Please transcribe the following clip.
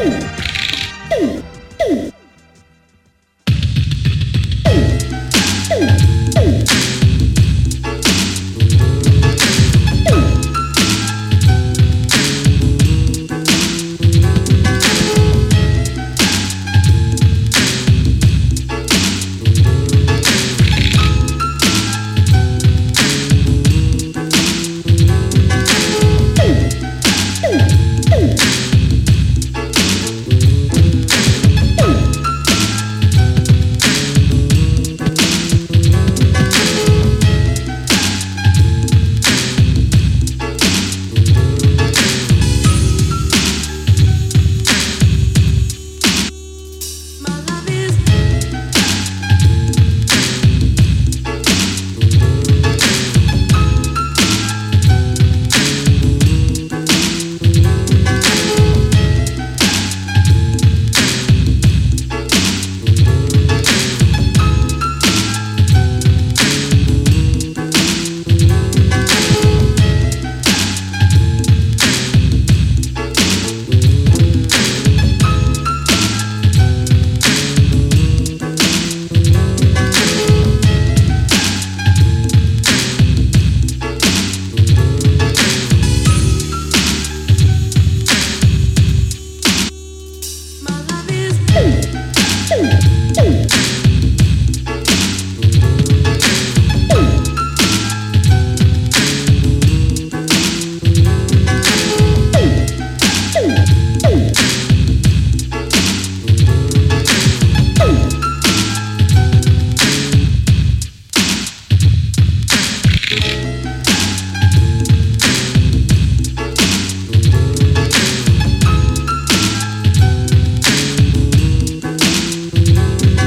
Woo!